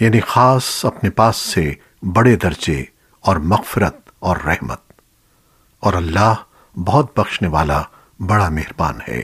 یعنی خاص اپنے پاس سے بڑے درجے اور مغفرت اور رحمت۔ اور اللہ بہت بخشنے والا بڑا مہربان ہے۔